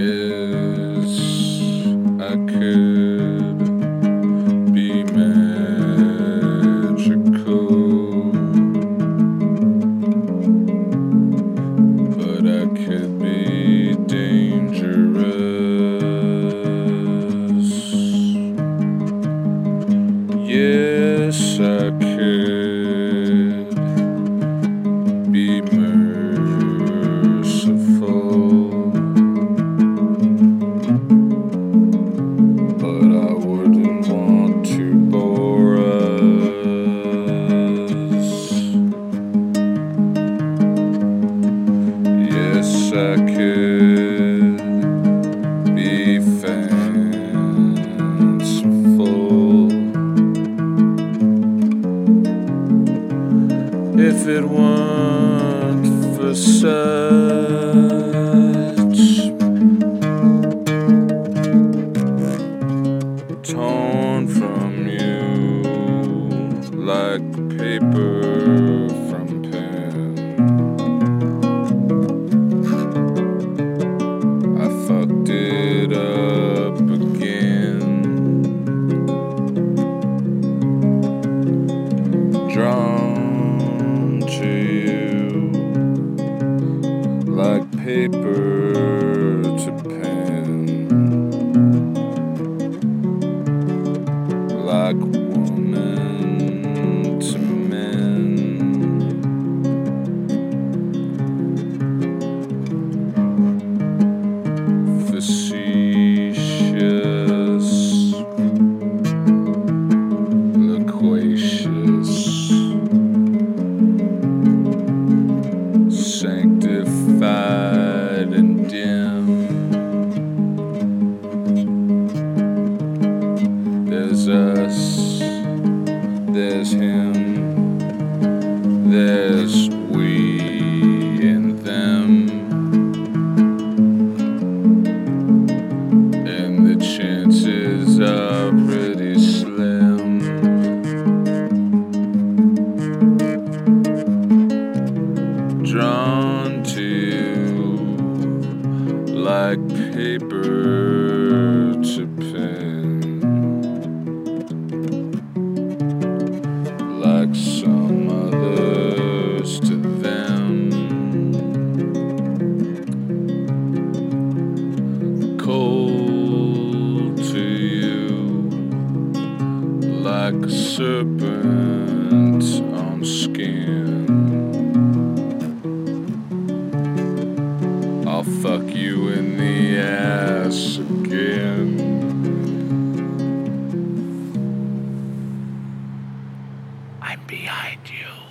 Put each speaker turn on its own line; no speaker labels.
Yes, I could be magical, but I could be dangerous. Yes, I could it weren't for such. Torn from you like paper like paper to pen. like There's us, there's him, there's we and them. And the chances are pretty slim. Drawn to like paper like a serpent on skin. I'll fuck you in the ass again.
I'm behind you.